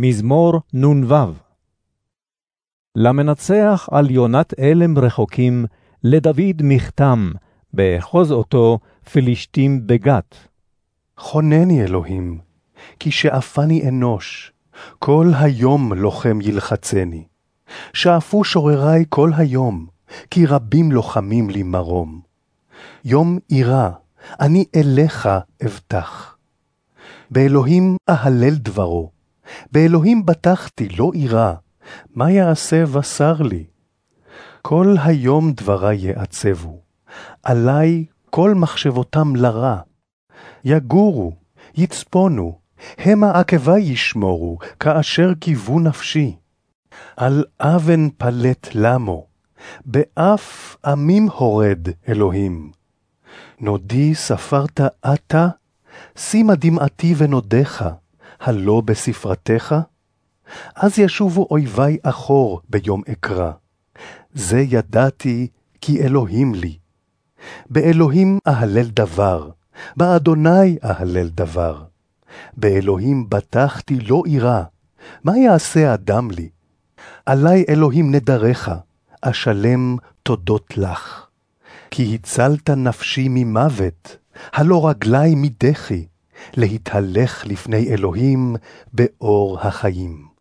מזמור נ"ו למנצח על יונת אלם רחוקים, לדוד מכתם, באחוז אותו פלישתים בגת. חונני אלוהים, כי שאפני אנוש, כל היום לוחם ילחצני. שאפו שוררי כל היום, כי רבים לוחמים לי מרום. יום אירא, אני אליך אבטח. באלוהים אהלל דברו, באלוהים בטחתי, לא אירא, מה יעשה בשר לי? כל היום דברי יעצבו, עלי כל מחשבותם לרע. יגורו, יצפונו, המה עקבי ישמורו, כאשר קיוו נפשי. על אבן פלט למו, באף עמים הורד אלוהים. נודי ספרת אתה, שימה דמעתי ונודך, הלא בספרתך? אז ישובו אויבי אחור ביום אקרא. זה ידעתי כי אלוהים לי. באלוהים אהלל דבר, באדוני אהלל דבר. באלוהים בטחתי לא אירא, מה יעשה אדם לי? עלי אלוהים נדריך, אשלם תודות לך. כי הצלת נפשי ממוות, הלא רגלי מדחי, להתהלך לפני אלוהים באור החיים.